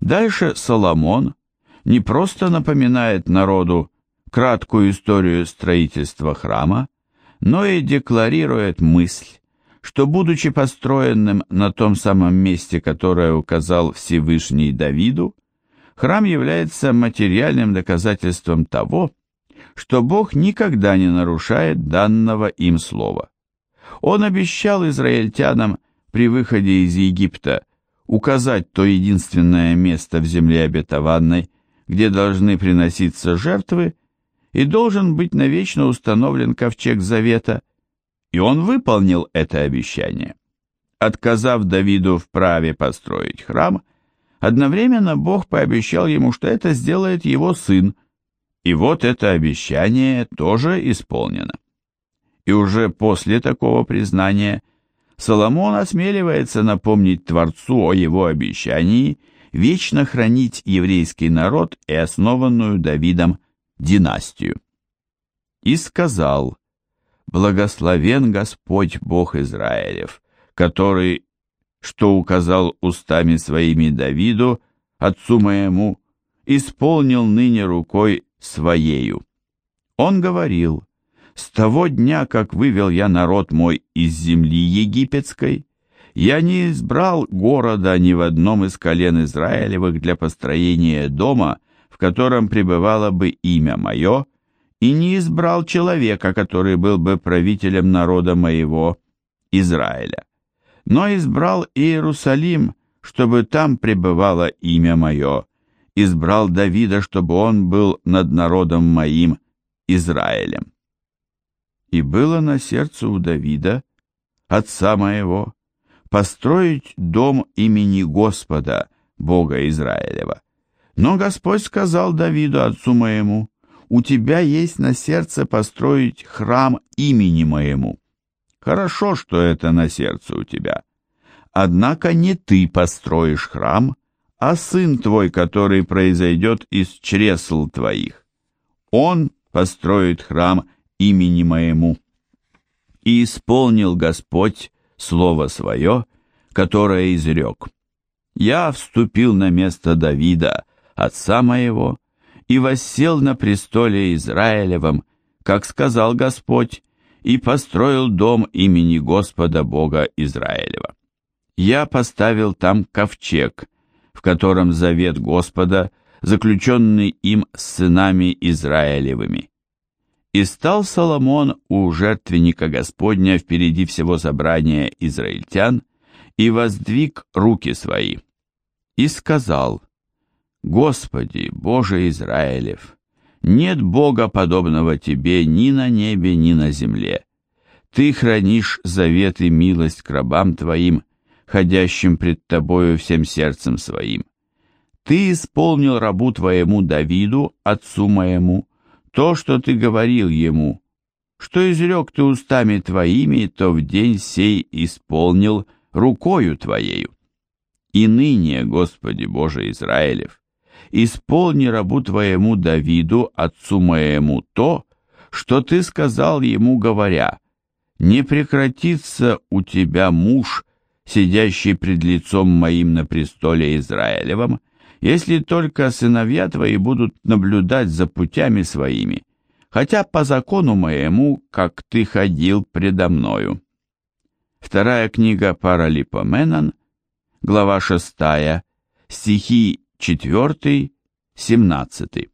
Дальше Соломон не просто напоминает народу краткую историю строительства храма, но и декларирует мысль, что, будучи построенным на том самом месте, которое указал Всевышний Давиду, храм является материальным доказательством того, что Бог никогда не нарушает данного им слова. Он обещал израильтянам при выходе из Египта указать то единственное место в земле обетованной, где должны приноситься жертвы, и должен быть навечно установлен ковчег завета, и он выполнил это обещание. Отказав Давиду в праве построить храм, одновременно Бог пообещал ему, что это сделает его сын, и вот это обещание тоже исполнено. И уже после такого признания Соломон осмеливается напомнить Творцу о его обещании вечно хранить еврейский народ и основанную Давидом династию. И сказал, «Благословен Господь Бог Израилев, который, что указал устами своими Давиду, отцу моему, исполнил ныне рукой своею». Он говорил, «С того дня, как вывел я народ мой из земли египетской, я не избрал города ни в одном из колен Израилевых для построения дома, в котором пребывало бы имя мое, и не избрал человека, который был бы правителем народа моего, Израиля. Но избрал Иерусалим, чтобы там пребывало имя мое, избрал Давида, чтобы он был над народом моим, Израилем. И было на сердце у Давида, отца моего, построить дом имени Господа, Бога Израилева, но Господь сказал Давиду, отцу моему, «У тебя есть на сердце построить храм имени моему». Хорошо, что это на сердце у тебя. Однако не ты построишь храм, а сын твой, который произойдет из чресл твоих. Он построит храм имени моему. И исполнил Господь слово свое, которое изрек. Я вступил на место Давида, отца моего, и воссел на престоле Израилевом, как сказал Господь, и построил дом имени Господа Бога Израилева. Я поставил там ковчег, в котором завет Господа, заключенный им с сынами Израилевыми. И стал Соломон у жертвенника Господня впереди всего собрания израильтян, и воздвиг руки свои, и сказал, Господи, Боже Израилев, нет Бога, подобного Тебе ни на небе, ни на земле. Ты хранишь завет и милость к рабам Твоим, ходящим пред Тобою всем сердцем своим. Ты исполнил рабу Твоему Давиду, отцу моему, то, что Ты говорил ему, что изрек Ты устами Твоими, то в день сей исполнил рукою Твоею. И ныне, Господи Боже Израилев, исполни рабу твоему Давиду, отцу моему, то, что ты сказал ему, говоря, не прекратится у тебя муж, сидящий пред лицом моим на престоле Израилевом, если только сыновья твои будут наблюдать за путями своими, хотя по закону моему, как ты ходил предо мною. Вторая книга Паралипоменон, глава 6, стихи 4, 17.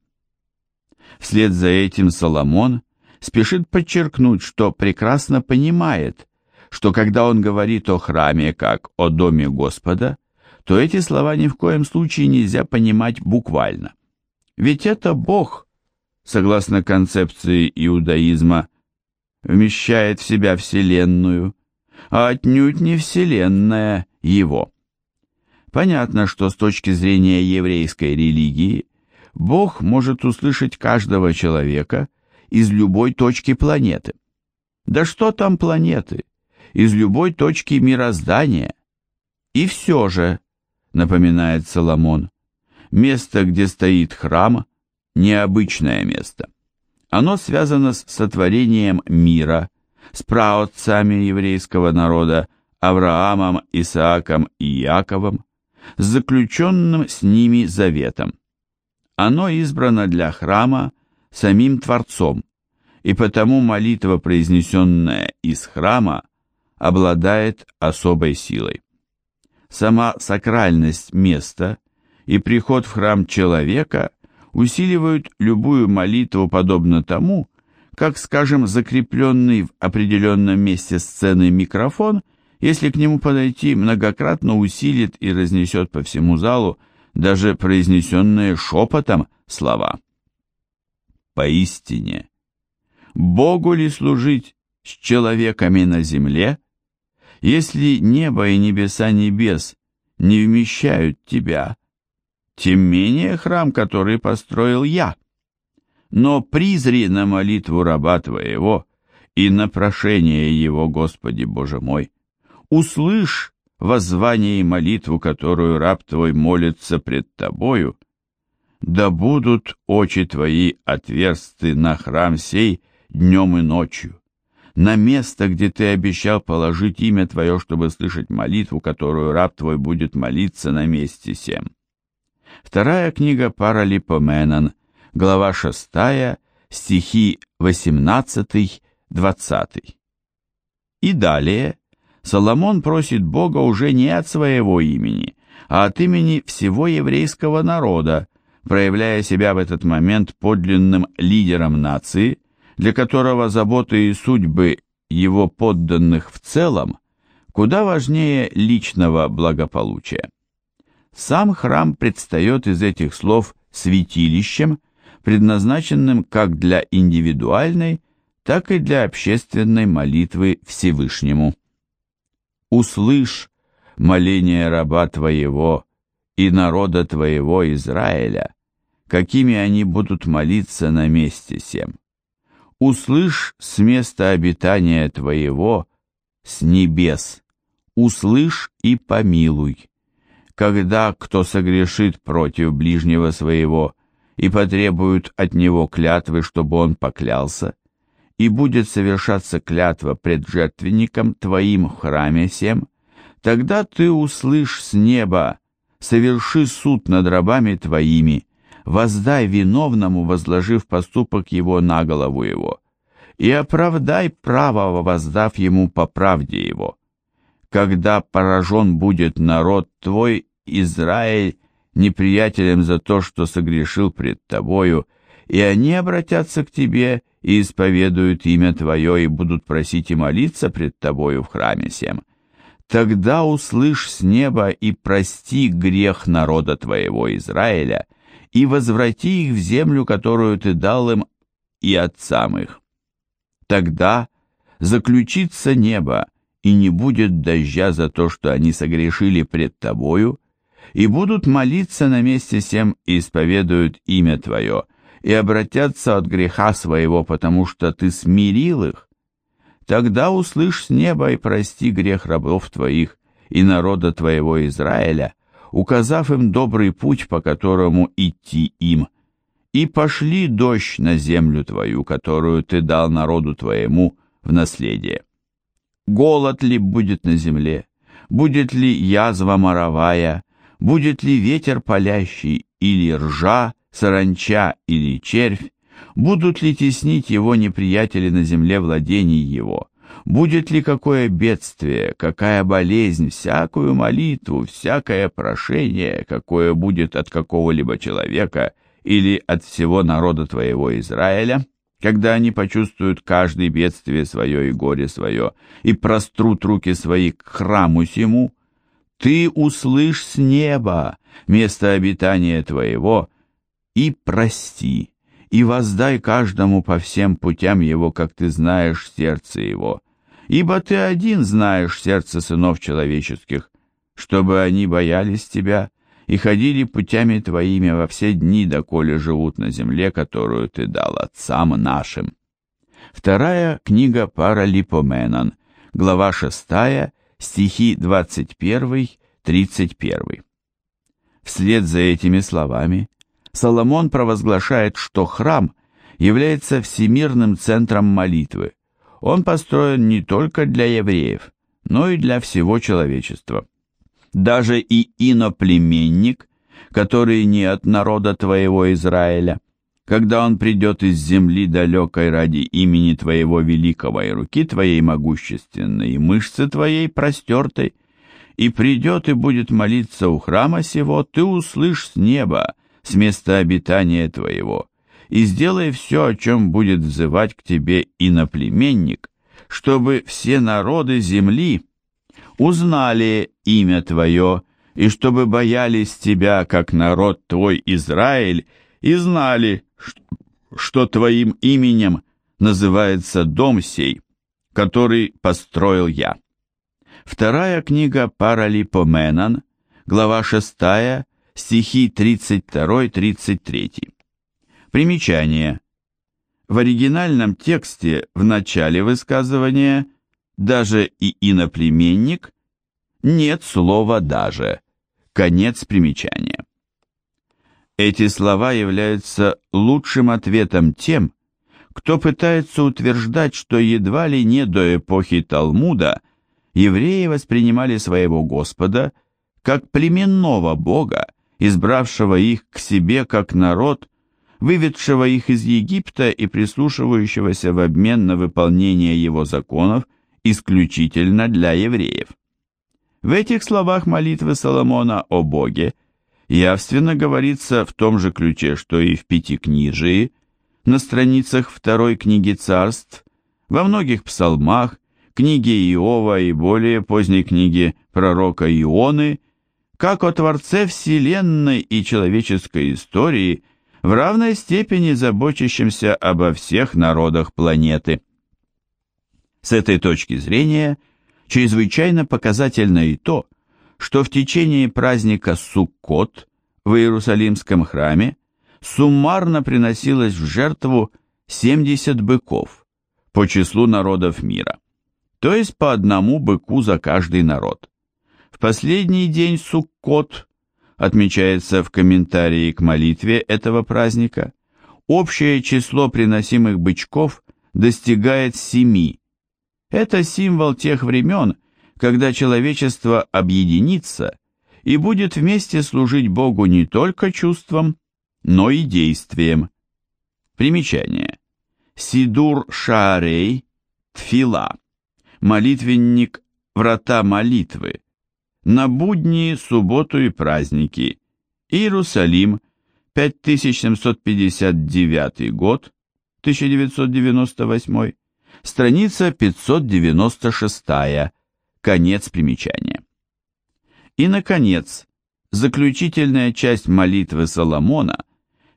Вслед за этим Соломон спешит подчеркнуть, что прекрасно понимает, что когда он говорит о храме как о доме Господа, то эти слова ни в коем случае нельзя понимать буквально. Ведь это Бог, согласно концепции иудаизма, вмещает в себя Вселенную, а отнюдь не Вселенная Его. Понятно, что с точки зрения еврейской религии Бог может услышать каждого человека из любой точки планеты. Да что там планеты? Из любой точки мироздания. И все же, напоминает Соломон, место, где стоит храм, необычное место. Оно связано с сотворением мира, с праотцами еврейского народа Авраамом, Исааком и Яковом, с заключенным с ними заветом. Оно избрано для храма самим Творцом, и потому молитва, произнесенная из храма, обладает особой силой. Сама сакральность места и приход в храм человека усиливают любую молитву подобно тому, как, скажем, закрепленный в определенном месте сцены микрофон, если к нему подойти, многократно усилит и разнесет по всему залу даже произнесенные шепотом слова. Поистине, Богу ли служить с человеками на земле, если небо и небеса небес не вмещают тебя, тем менее храм, который построил я. Но призри на молитву раба твоего и на прошение его, Господи Боже мой. Услышь воззвание и молитву, которую раб твой молится пред тобою. Да будут очи твои отверсты на храм сей днем и ночью, на место, где ты обещал положить имя твое, чтобы слышать молитву, которую раб твой будет молиться на месте сем. Вторая книга Паралипоменон, глава 6, стихи 18-20. И далее Соломон просит Бога уже не от своего имени, а от имени всего еврейского народа, проявляя себя в этот момент подлинным лидером нации, для которого заботы и судьбы его подданных в целом куда важнее личного благополучия. Сам храм предстает из этих слов святилищем, предназначенным как для индивидуальной, так и для общественной молитвы Всевышнему. «Услышь моление раба Твоего и народа Твоего Израиля, какими они будут молиться на месте сем. Услышь с места обитания Твоего, с небес, услышь и помилуй» когда кто согрешит против ближнего своего и потребует от него клятвы, чтобы он поклялся, и будет совершаться клятва пред жертвенником твоим в храме сем, тогда ты услышь с неба, соверши суд над рабами твоими, воздай виновному, возложив поступок его на голову его, и оправдай правого, воздав ему по правде его когда поражен будет народ твой, Израиль, неприятелем за то, что согрешил пред тобою, и они обратятся к тебе и исповедуют имя твое и будут просить и молиться пред тобою в храме сем. Тогда услышь с неба и прости грех народа твоего Израиля, и возврати их в землю, которую ты дал им и отцам их. Тогда заключится небо, и не будет дождя за то, что они согрешили пред тобою, и будут молиться на месте всем и исповедуют имя Твое, и обратятся от греха своего, потому что Ты смирил их, тогда услышь с неба и прости грех рабов Твоих и народа Твоего Израиля, указав им добрый путь, по которому идти им, и пошли дождь на землю Твою, которую Ты дал народу Твоему в наследие. Голод ли будет на земле, будет ли язва моровая, будет ли ветер палящий, или ржа, саранча или червь, будут ли теснить его неприятели на земле владений его, будет ли какое бедствие, какая болезнь, всякую молитву, всякое прошение, какое будет от какого-либо человека или от всего народа твоего Израиля, когда они почувствуют каждое бедствие свое и горе свое, и прострут руки свои к храму сему, ты услышь с неба место обитания твоего и прости, и воздай каждому по всем путям его, как ты знаешь сердце его, ибо ты один знаешь сердце сынов человеческих, чтобы они боялись тебя и ходили путями твоими во все дни, доколе живут на земле, которую ты дал отцам нашим. Вторая книга Паралипоменон, глава 6, стихи 21-31. Вслед за этими словами Соломон провозглашает, что храм является всемирным центром молитвы. Он построен не только для евреев, но и для всего человечества. даже и иноплеменник, который не от народа твоего Израиля, когда он придет из земли далекой ради имени твоего великого и руки твоей могущественной, и мышцы твоей простертой, и придет и будет молиться у храма сего, ты услышь с неба, с места обитания твоего, и сделай все, о чем будет взывать к тебе иноплеменник, чтобы все народы земли узнали имя твое, и чтобы боялись тебя, как народ твой Израиль, и знали, что твоим именем называется дом сей, который построил я. Вторая книга Паралипоменон, глава 6, стихи 32-33. Примечание. В оригинальном тексте в начале высказывания «даже и иноплеменник» нет слова «даже». Конец примечания. Эти слова являются лучшим ответом тем, кто пытается утверждать, что едва ли не до эпохи Талмуда евреи воспринимали своего Господа как племенного Бога, избравшего их к себе как народ, выведшего их из Египта и прислушивающегося в обмен на выполнение его законов исключительно для евреев. В этих словах молитвы Соломона о Боге явственно говорится в том же ключе, что и в Пятикнижии, на страницах второй книги царств, во многих псалмах, книге Иова и более поздней книге пророка Ионы, как о Творце Вселенной и человеческой истории, в равной степени заботящемся обо всех народах планеты. С этой точки зрения чрезвычайно показательно и то, что в течение праздника Суккот в Иерусалимском храме суммарно приносилось в жертву 70 быков по числу народов мира, то есть по одному быку за каждый народ. В последний день Суккот, отмечается в комментарии к молитве этого праздника, общее число приносимых бычков достигает семи. Это символ тех времен, когда человечество объединится и будет вместе служить Богу не только чувством, но и действием. Примечание. Сидур Шаарей, Тфила, молитвенник «Врата молитвы», на будни, субботу и праздники, Иерусалим, 5759 год, 1998, страница 596, Конец примечания. И, наконец, заключительная часть молитвы Соломона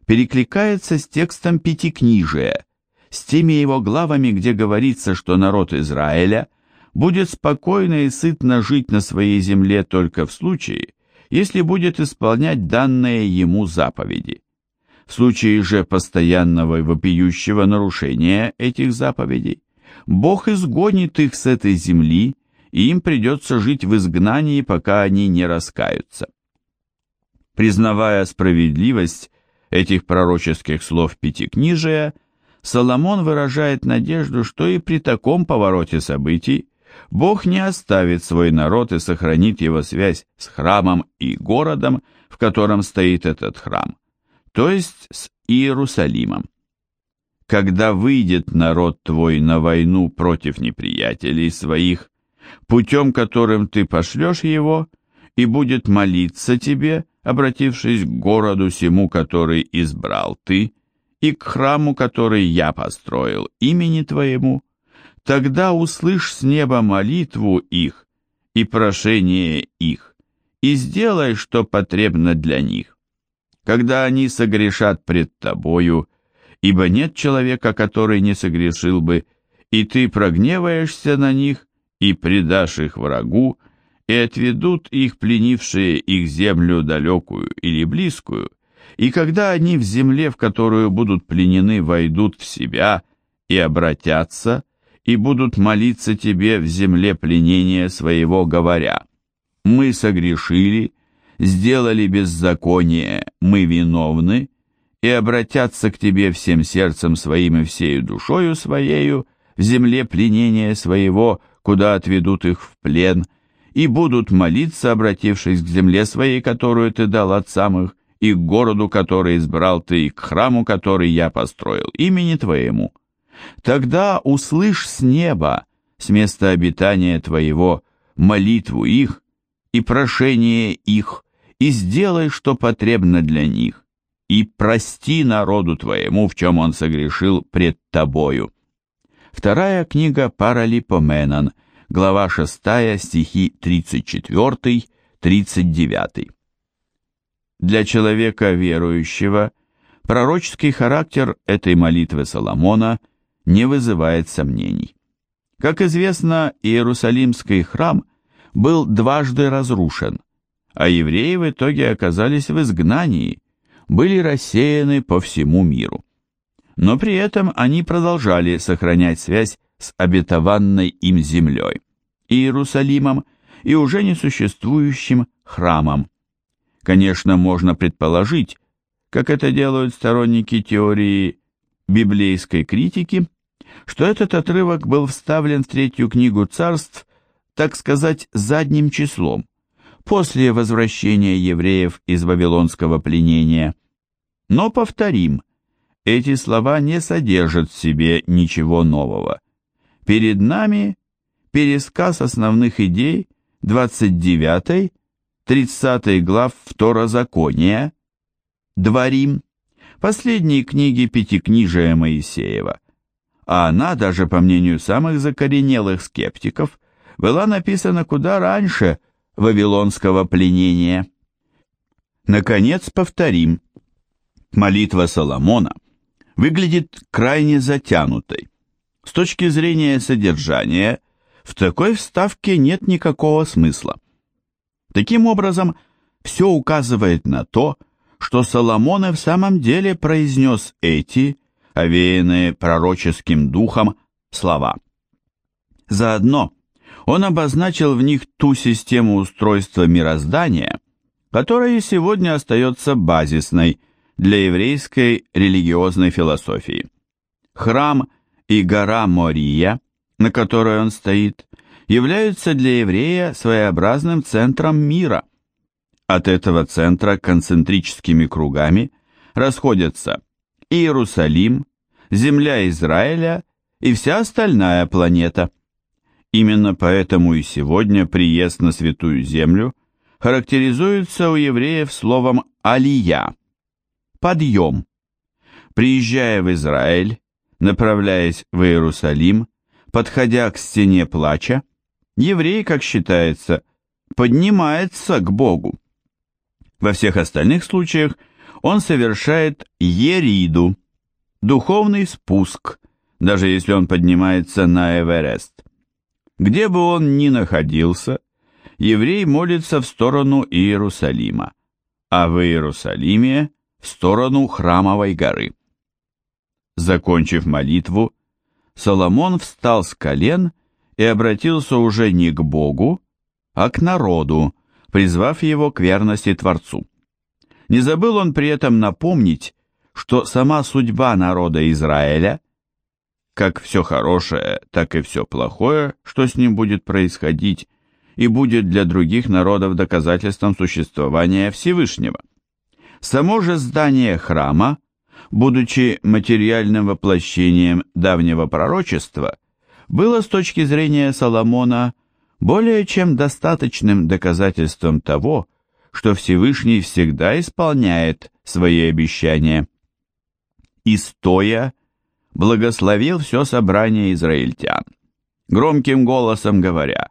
перекликается с текстом Пятикнижия, с теми его главами, где говорится, что народ Израиля будет спокойно и сытно жить на своей земле только в случае, если будет исполнять данные ему заповеди. В случае же постоянного и вопиющего нарушения этих заповедей, Бог изгонит их с этой земли и им придется жить в изгнании, пока они не раскаются. Признавая справедливость этих пророческих слов Пятикнижия, Соломон выражает надежду, что и при таком повороте событий Бог не оставит свой народ и сохранит его связь с храмом и городом, в котором стоит этот храм, то есть с Иерусалимом. Когда выйдет народ твой на войну против неприятелей своих путем, которым ты пошлешь его, и будет молиться тебе, обратившись к городу сему, который избрал ты, и к храму, который я построил имени твоему, тогда услышь с неба молитву их и прошение их, и сделай, что потребно для них. Когда они согрешат пред тобою, ибо нет человека, который не согрешил бы, и ты прогневаешься на них, и предашь их врагу, и отведут их пленившие их землю далекую или близкую, и когда они в земле, в которую будут пленены, войдут в себя и обратятся, и будут молиться тебе в земле пленения своего, говоря, «Мы согрешили, сделали беззаконие, мы виновны», и обратятся к тебе всем сердцем своим и всею душою своею, в земле пленения своего, куда отведут их в плен, и будут молиться, обратившись к земле своей, которую ты дал отцам их, и к городу, который избрал ты, и к храму, который я построил, имени твоему. Тогда услышь с неба, с места обитания твоего, молитву их и прошение их, и сделай, что потребно для них, и прости народу твоему, в чем он согрешил пред тобою. Вторая книга Паралипоменон, глава 6, стихи 34-39. Для человека верующего пророческий характер этой молитвы Соломона не вызывает сомнений. Как известно, Иерусалимский храм был дважды разрушен, а евреи в итоге оказались в изгнании, были рассеяны по всему миру. Но при этом они продолжали сохранять связь с обетованной им землей, Иерусалимом и уже несуществующим храмом. Конечно, можно предположить, как это делают сторонники теории библейской критики, что этот отрывок был вставлен в третью книгу царств, так сказать, задним числом, после возвращения евреев из вавилонского пленения. Но повторим, эти слова не содержат в себе ничего нового. Перед нами пересказ основных идей 29 30 глав Второзакония, Дворим, последние книги Пятикнижия Моисеева. А она, даже по мнению самых закоренелых скептиков, была написана куда раньше вавилонского пленения. Наконец повторим. Молитва Соломона выглядит крайне затянутой. С точки зрения содержания, в такой вставке нет никакого смысла. Таким образом, все указывает на то, что Соломон и в самом деле произнес эти, овеянные пророческим духом, слова. Заодно он обозначил в них ту систему устройства мироздания, которая сегодня остается базисной для еврейской религиозной философии. Храм и гора Мория, на которой он стоит, являются для еврея своеобразным центром мира. От этого центра концентрическими кругами расходятся Иерусалим, земля Израиля и вся остальная планета – Именно поэтому и сегодня приезд на Святую Землю характеризуется у евреев словом «алия» – «подъем». Приезжая в Израиль, направляясь в Иерусалим, подходя к стене плача, еврей, как считается, поднимается к Богу. Во всех остальных случаях он совершает ериду, духовный спуск, даже если он поднимается на Эверест. Где бы он ни находился, еврей молится в сторону Иерусалима, а в Иерусалиме в сторону Храмовой горы. Закончив молитву, Соломон встал с колен и обратился уже не к Богу, а к народу, призвав его к верности Творцу. Не забыл он при этом напомнить, что сама судьба народа Израиля как все хорошее, так и все плохое, что с ним будет происходить, и будет для других народов доказательством существования Всевышнего. Само же здание храма, будучи материальным воплощением давнего пророчества, было с точки зрения Соломона более чем достаточным доказательством того, что Всевышний всегда исполняет свои обещания. И стоя, благословил все собрание израильтян, громким голосом говоря,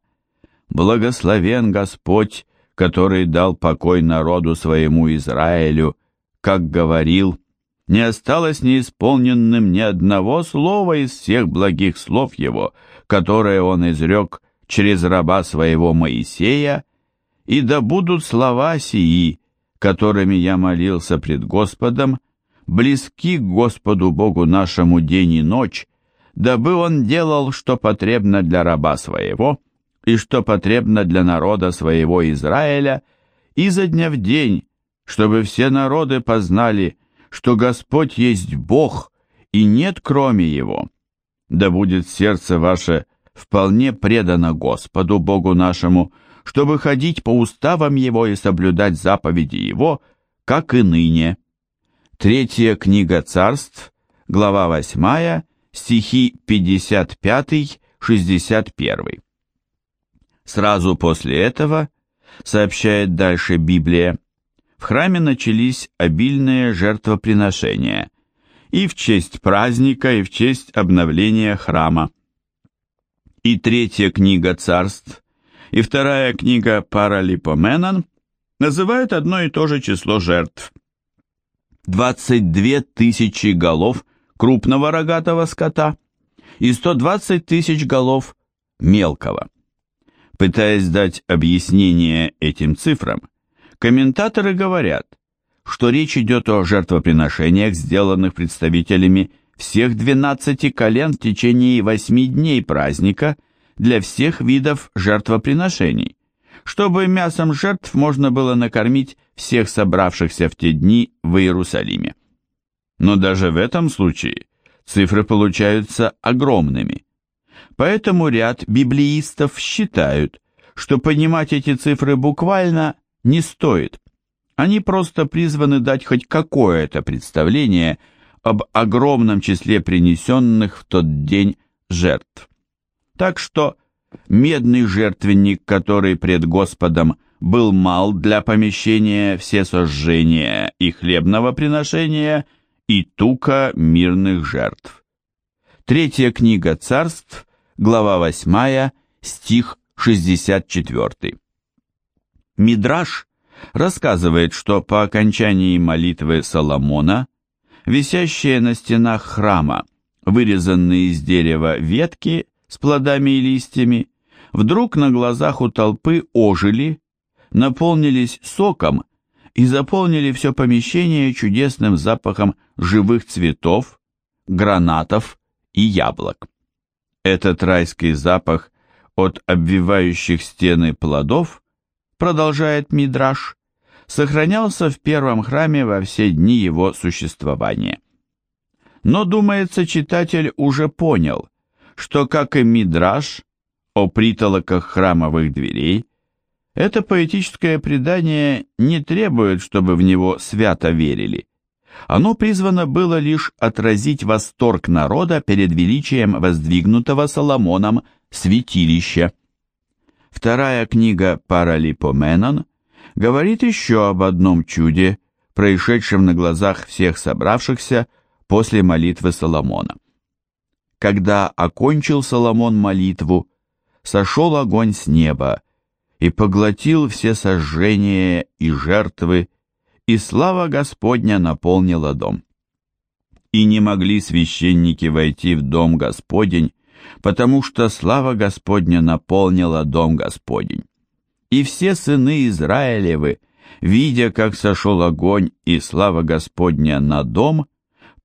«Благословен Господь, который дал покой народу своему Израилю, как говорил, не осталось неисполненным ни одного слова из всех благих слов его, которые он изрек через раба своего Моисея, и да будут слова сии, которыми я молился пред Господом, близки к Господу Богу нашему день и ночь, дабы Он делал, что потребно для раба своего, и что потребно для народа своего Израиля, изо дня в день, чтобы все народы познали, что Господь есть Бог, и нет кроме Его. Да будет сердце ваше вполне предано Господу Богу нашему, чтобы ходить по уставам его и соблюдать заповеди его, как и ныне. Третья книга царств, глава 8, стихи 55-61. Сразу после этого, сообщает дальше Библия, в храме начались обильные жертвоприношения и в честь праздника, и в честь обновления храма. И третья книга царств, и вторая книга Паралипоменон называют одно и то же число жертв. 22 тысячи голов крупного рогатого скота и 120 тысяч голов мелкого. Пытаясь дать объяснение этим цифрам, комментаторы говорят, что речь идет о жертвоприношениях, сделанных представителями всех 12 колен в течение 8 дней праздника для всех видов жертвоприношений, чтобы мясом жертв можно было накормить всех собравшихся в те дни в Иерусалиме. Но даже в этом случае цифры получаются огромными. Поэтому ряд библеистов считают, что понимать эти цифры буквально не стоит. Они просто призваны дать хоть какое-то представление об огромном числе принесенных в тот день жертв. Так что медный жертвенник, который пред Господом был мал для помещения все сожжения и хлебного приношения и тука мирных жертв. Третья книга царств, глава 8, стих 64. Мидраш рассказывает, что по окончании молитвы Соломона висящие на стенах храма, вырезанные из дерева ветки с плодами и листьями, вдруг на глазах у толпы ожили, наполнились соком и заполнили все помещение чудесным запахом живых цветов, гранатов и яблок. Этот райский запах от обвивающих стены плодов, продолжает Мидраш, сохранялся в первом храме во все дни его существования. Но, думается, читатель уже понял, что, как и Мидраш о притолоках храмовых дверей, это поэтическое предание не требует, чтобы в него свято верили. Оно призвано было лишь отразить восторг народа перед величием воздвигнутого Соломоном святилища. Вторая книга Паралипоменон говорит еще об одном чуде, происшедшем на глазах всех собравшихся после молитвы Соломона. Когда окончил Соломон молитву, сошел огонь с неба и поглотил все сожжения и жертвы, и слава Господня наполнила дом. И не могли священники войти в дом Господень, потому что слава Господня наполнила дом Господень. И все сыны Израилевы, видя, как сошел огонь и слава Господня на дом,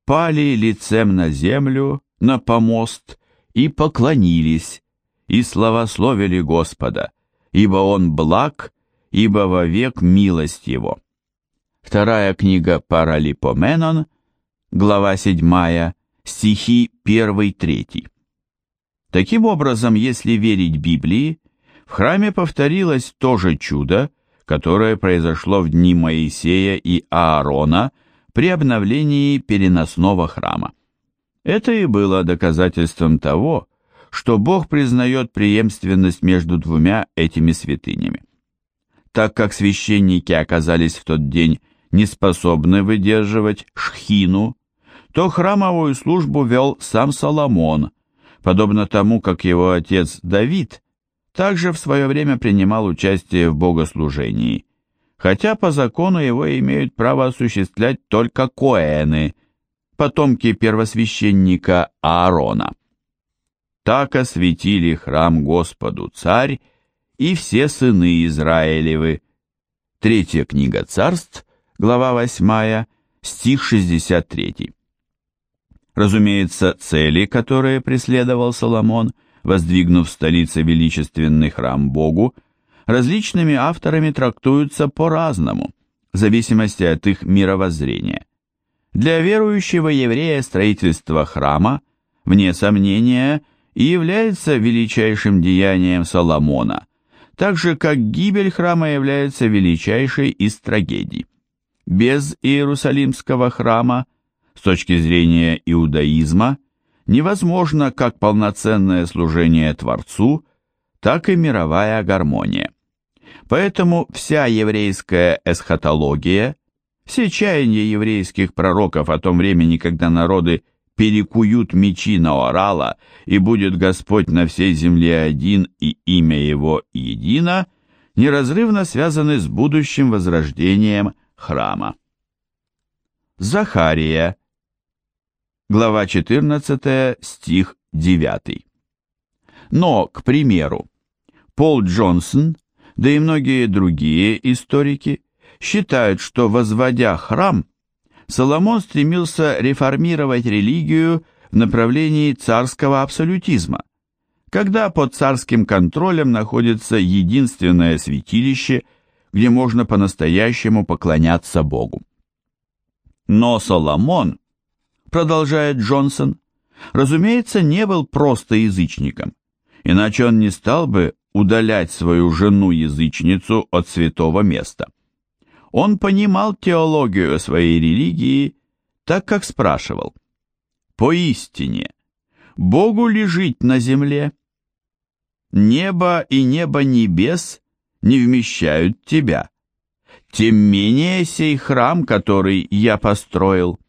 пали лицем на землю, на помост, и поклонились, и славословили Господа, ибо Он благ, ибо вовек милость Его. Вторая книга Паралипоменон, глава 7, стихи 1-3. Таким образом, если верить Библии, в храме повторилось то же чудо, которое произошло в дни Моисея и Аарона при обновлении переносного храма. Это и было доказательством того, что Бог признает преемственность между двумя этими святынями. Так как священники оказались в тот день не способны выдерживать шхину, то храмовую службу вел сам Соломон, подобно тому, как его отец Давид также в свое время принимал участие в богослужении, хотя по закону его имеют право осуществлять только коэны, потомки первосвященника Аарона. Так осветили храм Господу царь и все сыны Израилевы. Третья книга царств, глава 8, стих 63. Разумеется, цели, которые преследовал Соломон, воздвигнув в столице величественный храм Богу, различными авторами трактуются по-разному, в зависимости от их мировоззрения. Для верующего еврея строительство храма, вне сомнения, и является величайшим деянием Соломона, так же как гибель храма является величайшей из трагедий. Без Иерусалимского храма, с точки зрения иудаизма, невозможно как полноценное служение Творцу, так и мировая гармония. Поэтому вся еврейская эсхатология, все чаяния еврейских пророков о том времени, когда народы перекуют мечи на орала, и будет Господь на всей земле один, и имя Его едино, неразрывно связаны с будущим возрождением храма. Захария, глава 14, стих 9. Но, к примеру, Пол Джонсон, да и многие другие историки, считают, что, возводя храм, Соломон стремился реформировать религию в направлении царского абсолютизма, когда под царским контролем находится единственное святилище, где можно по-настоящему поклоняться Богу. Но Соломон, продолжает Джонсон, разумеется, не был просто язычником, иначе он не стал бы удалять свою жену-язычницу от святого места. Он понимал теологию своей религии, так как спрашивал, «Поистине, Богу ли жить на земле? Небо и небо небес не вмещают тебя, тем менее сей храм, который я построил».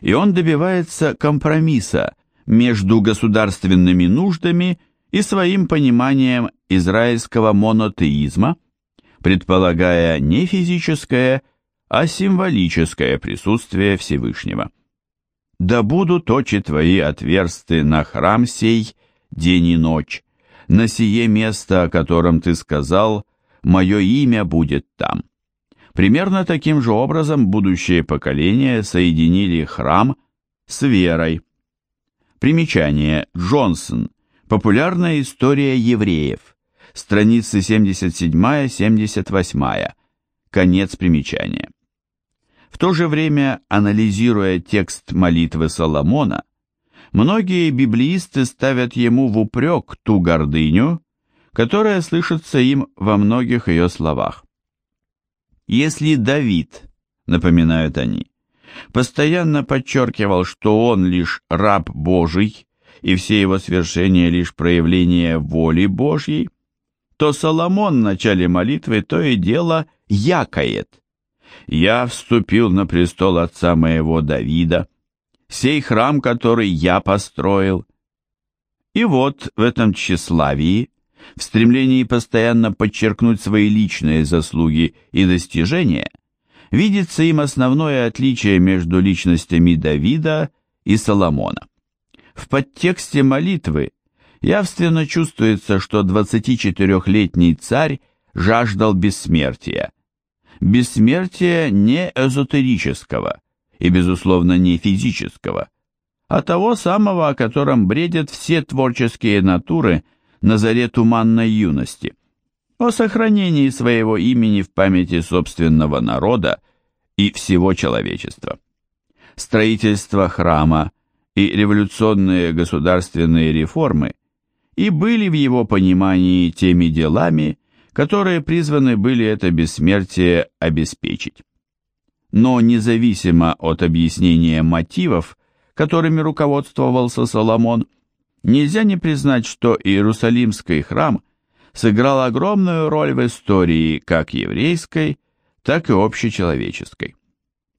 И он добивается компромисса между государственными нуждами и своим пониманием израильского монотеизма – предполагая не физическое, а символическое присутствие Всевышнего. «Да будут очи твои отверсты на храм сей день и ночь, на сие место, о котором ты сказал, мое имя будет там». Примерно таким же образом будущее поколение соединили храм с верой. Примечание. Джонсон. Популярная история евреев страницы 77-78, конец примечания. В то же время, анализируя текст молитвы Соломона, многие библеисты ставят ему в упрек ту гордыню, которая слышится им во многих ее словах. Если Давид, напоминают они, постоянно подчеркивал, что он лишь раб Божий, и все его свершения лишь проявление воли Божьей, то Соломон в начале молитвы то и дело якает. «Я вступил на престол отца моего Давида, сей храм, который я построил». И вот в этом тщеславии, в стремлении постоянно подчеркнуть свои личные заслуги и достижения, видится им основное отличие между личностями Давида и Соломона. В подтексте молитвы явственно чувствуется, что 24-летний царь жаждал бессмертия. Бессмертия не эзотерического и, безусловно, не физического, а того самого, о котором бредят все творческие натуры на заре туманной юности, о сохранении своего имени в памяти собственного народа и всего человечества. Строительство храма и революционные государственные реформы – и были в его понимании теми делами, которые призваны были это бессмертие обеспечить. Но независимо от объяснения мотивов, которыми руководствовался Соломон, нельзя не признать, что Иерусалимский храм сыграл огромную роль в истории как еврейской, так и общечеловеческой.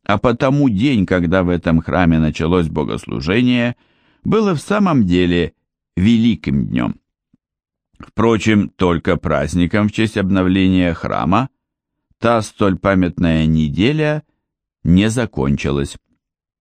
А потому день, когда в этом храме началось богослужение, было в самом деле Великим днем. Впрочем, только праздником в честь обновления храма та столь памятная неделя не закончилась.